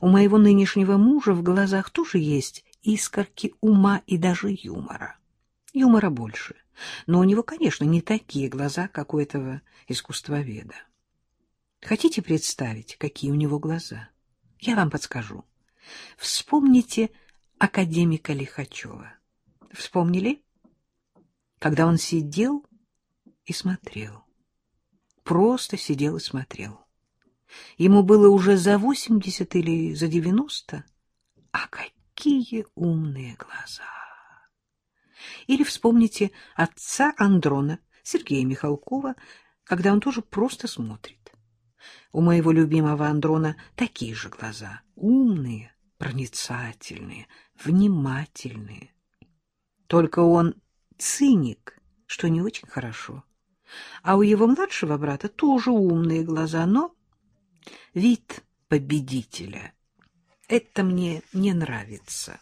У моего нынешнего мужа в глазах тоже есть искорки ума и даже юмора. Юмора больше, но у него, конечно, не такие глаза, как у этого искусствоведа. Хотите представить, какие у него глаза? Я вам подскажу. Вспомните академика Лихачева. Вспомнили? Когда он сидел и смотрел. Просто сидел и смотрел. Ему было уже за восемьдесят или за девяносто. А какие умные глаза! Или вспомните отца Андрона, Сергея Михалкова, когда он тоже просто смотрит. У моего любимого Андрона такие же глаза, умные, проницательные, внимательные. Только он циник, что не очень хорошо. А у его младшего брата тоже умные глаза, но вид победителя. Это мне не нравится.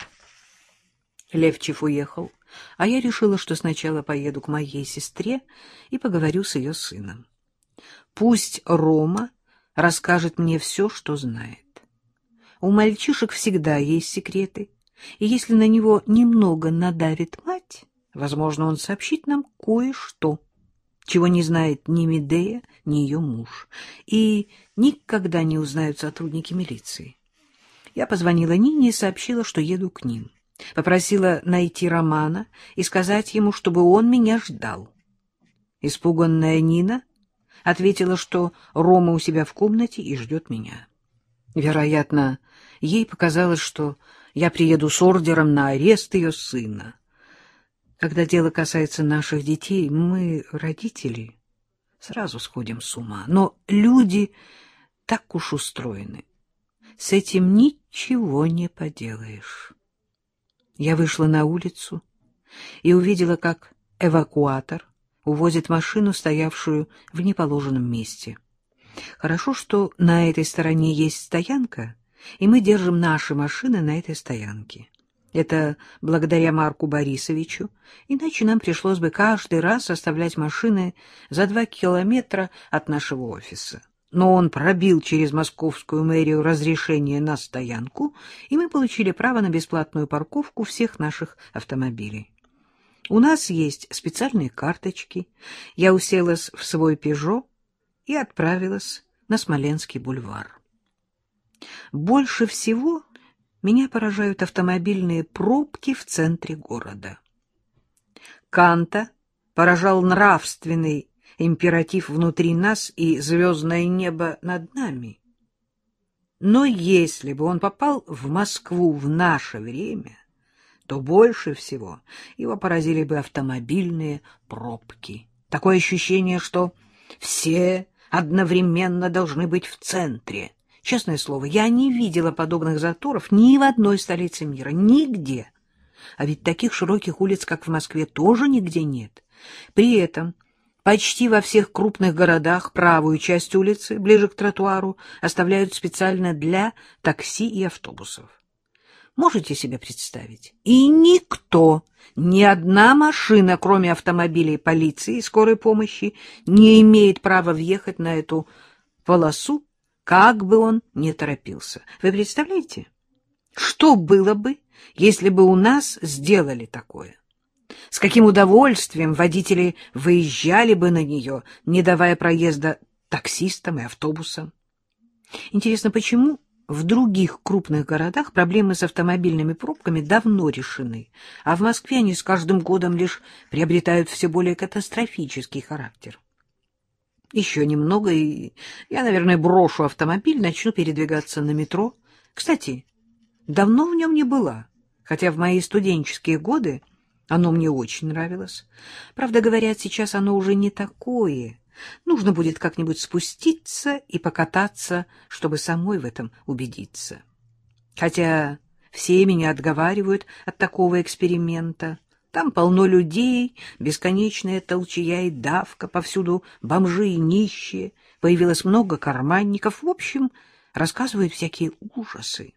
Левчев уехал, а я решила, что сначала поеду к моей сестре и поговорю с ее сыном. Пусть Рома расскажет мне все, что знает. У мальчишек всегда есть секреты, и если на него немного надавит мать, возможно, он сообщит нам кое-что, чего не знает ни Медея, ни ее муж, и никогда не узнают сотрудники милиции. Я позвонила Нине и сообщила, что еду к ним. Попросила найти Романа и сказать ему, чтобы он меня ждал. Испуганная Нина ответила, что Рома у себя в комнате и ждет меня. Вероятно, ей показалось, что я приеду с ордером на арест ее сына. Когда дело касается наших детей, мы, родители, сразу сходим с ума. Но люди так уж устроены. С этим ничего не поделаешь. Я вышла на улицу и увидела, как эвакуатор увозит машину, стоявшую в неположенном месте. Хорошо, что на этой стороне есть стоянка, и мы держим наши машины на этой стоянке. Это благодаря Марку Борисовичу, иначе нам пришлось бы каждый раз оставлять машины за два километра от нашего офиса. Но он пробил через московскую мэрию разрешение на стоянку, и мы получили право на бесплатную парковку всех наших автомобилей. У нас есть специальные карточки. Я уселась в свой «Пежо» и отправилась на Смоленский бульвар. Больше всего меня поражают автомобильные пробки в центре города. Канта поражал нравственный императив внутри нас и звездное небо над нами. Но если бы он попал в Москву в наше время то больше всего его поразили бы автомобильные пробки. Такое ощущение, что все одновременно должны быть в центре. Честное слово, я не видела подобных заторов ни в одной столице мира, нигде. А ведь таких широких улиц, как в Москве, тоже нигде нет. При этом почти во всех крупных городах правую часть улицы, ближе к тротуару, оставляют специально для такси и автобусов. Можете себе представить? И никто, ни одна машина, кроме автомобилей полиции и скорой помощи, не имеет права въехать на эту полосу, как бы он ни торопился. Вы представляете? Что было бы, если бы у нас сделали такое? С каким удовольствием водители выезжали бы на нее, не давая проезда таксистам и автобусам? Интересно, почему в других крупных городах проблемы с автомобильными пробками давно решены, а в Москве они с каждым годом лишь приобретают все более катастрофический характер. Еще немного, и я, наверное, брошу автомобиль, начну передвигаться на метро. Кстати, давно в нем не была, хотя в мои студенческие годы оно мне очень нравилось. Правда, говорят, сейчас оно уже не такое, Нужно будет как-нибудь спуститься и покататься, чтобы самой в этом убедиться. Хотя все меня отговаривают от такого эксперимента. Там полно людей, бесконечная толчья и давка, повсюду бомжи и нищие, появилось много карманников. В общем, рассказывают всякие ужасы.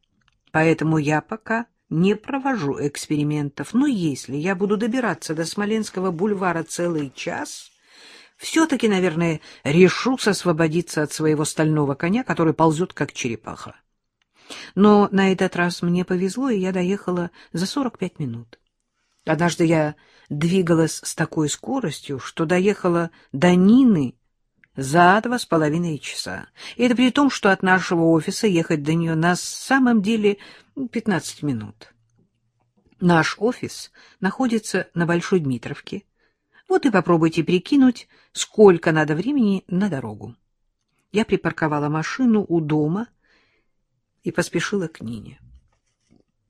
Поэтому я пока не провожу экспериментов. Но если я буду добираться до Смоленского бульвара целый час все-таки, наверное, решусь освободиться от своего стального коня, который ползет, как черепаха. Но на этот раз мне повезло, и я доехала за 45 минут. Однажды я двигалась с такой скоростью, что доехала до Нины за два с половиной часа. И это при том, что от нашего офиса ехать до нее на самом деле 15 минут. Наш офис находится на Большой Дмитровке. Вот и попробуйте прикинуть, сколько надо времени на дорогу. Я припарковала машину у дома и поспешила к Нине.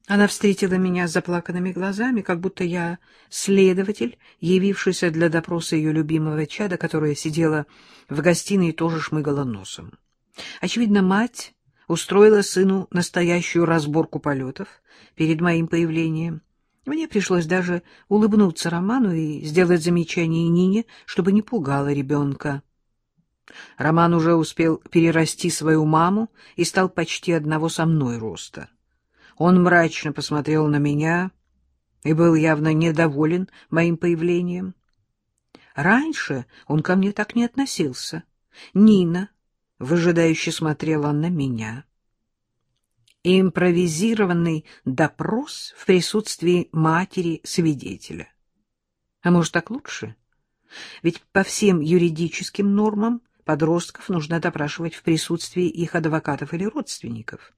Она встретила меня с заплаканными глазами, как будто я следователь, явившийся для допроса ее любимого чада, которая сидела в гостиной и тоже шмыгала носом. Очевидно, мать устроила сыну настоящую разборку полетов перед моим появлением. Мне пришлось даже улыбнуться Роману и сделать замечание Нине, чтобы не пугала ребенка. Роман уже успел перерасти свою маму и стал почти одного со мной роста. Он мрачно посмотрел на меня и был явно недоволен моим появлением. Раньше он ко мне так не относился. Нина выжидающе смотрела на меня. Импровизированный допрос в присутствии матери-свидетеля. А может, так лучше? Ведь по всем юридическим нормам подростков нужно допрашивать в присутствии их адвокатов или родственников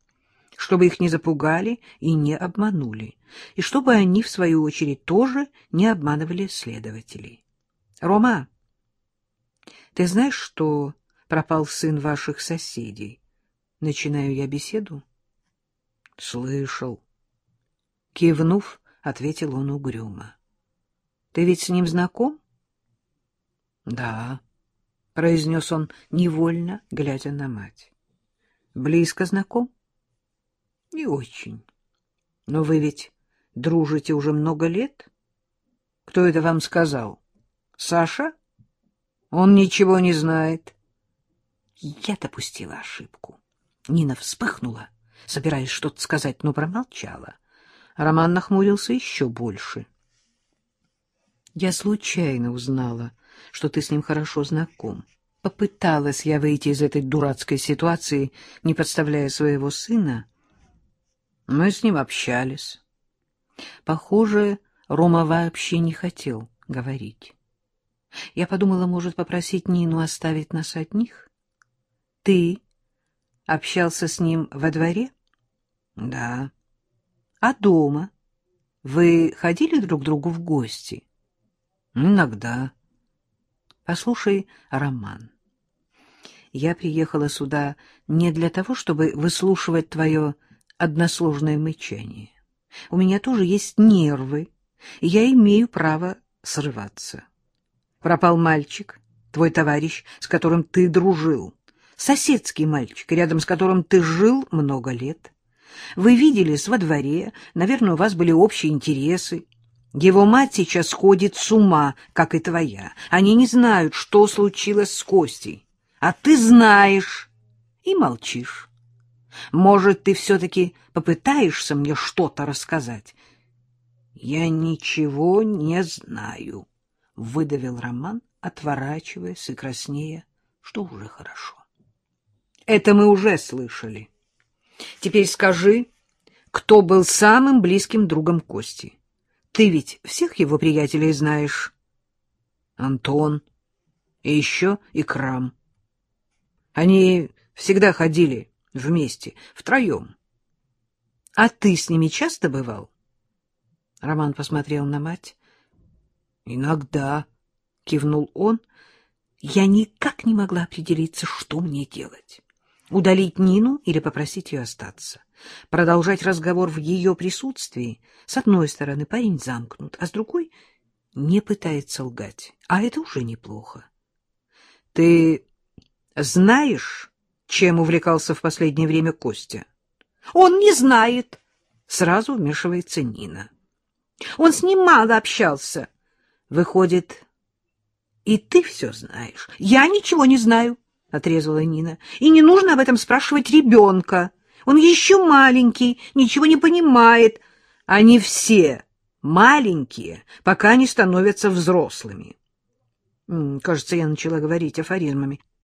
чтобы их не запугали и не обманули, и чтобы они, в свою очередь, тоже не обманывали следователей. — Рома, ты знаешь, что пропал сын ваших соседей? Начинаю я беседу. — Слышал. Кивнув, ответил он угрюмо. — Ты ведь с ним знаком? — Да, — произнес он невольно, глядя на мать. — Близко знаком? —— Не очень. Но вы ведь дружите уже много лет? Кто это вам сказал? Саша? Он ничего не знает. Я допустила ошибку. Нина вспыхнула, собираясь что-то сказать, но промолчала. Роман нахмурился еще больше. Я случайно узнала, что ты с ним хорошо знаком. Попыталась я выйти из этой дурацкой ситуации, не подставляя своего сына, мы с ним общались. Похоже, Рома вообще не хотел говорить. Я подумала, может, попросить Нину оставить нас одних? Ты общался с ним во дворе? Да. А дома? Вы ходили друг к другу в гости? Иногда. Послушай, Роман, я приехала сюда не для того, чтобы выслушивать твое односложное мычание. У меня тоже есть нервы, и я имею право срываться. Пропал мальчик, твой товарищ, с которым ты дружил, соседский мальчик, рядом с которым ты жил много лет. Вы виделись во дворе, наверное, у вас были общие интересы. Его мать сейчас ходит с ума, как и твоя. Они не знают, что случилось с Костей. А ты знаешь и молчишь. Может, ты все-таки попытаешься мне что-то рассказать? — Я ничего не знаю, — выдавил Роман, отворачиваясь и краснея, что уже хорошо. — Это мы уже слышали. Теперь скажи, кто был самым близким другом Кости? Ты ведь всех его приятелей знаешь. Антон и еще Икрам. Они всегда ходили вместе, втроем. — А ты с ними часто бывал? Роман посмотрел на мать. — Иногда, — кивнул он. Я никак не могла определиться, что мне делать. Удалить Нину или попросить ее остаться. Продолжать разговор в ее присутствии. С одной стороны, парень замкнут, а с другой — не пытается лгать. А это уже неплохо. — Ты знаешь чем увлекался в последнее время Костя. — Он не знает, — сразу вмешивается Нина. — Он с ним мало общался. Выходит, и ты все знаешь. — Я ничего не знаю, — отрезала Нина. — И не нужно об этом спрашивать ребенка. Он еще маленький, ничего не понимает. Они все маленькие, пока не становятся взрослыми. Кажется, я начала говорить афоризмами.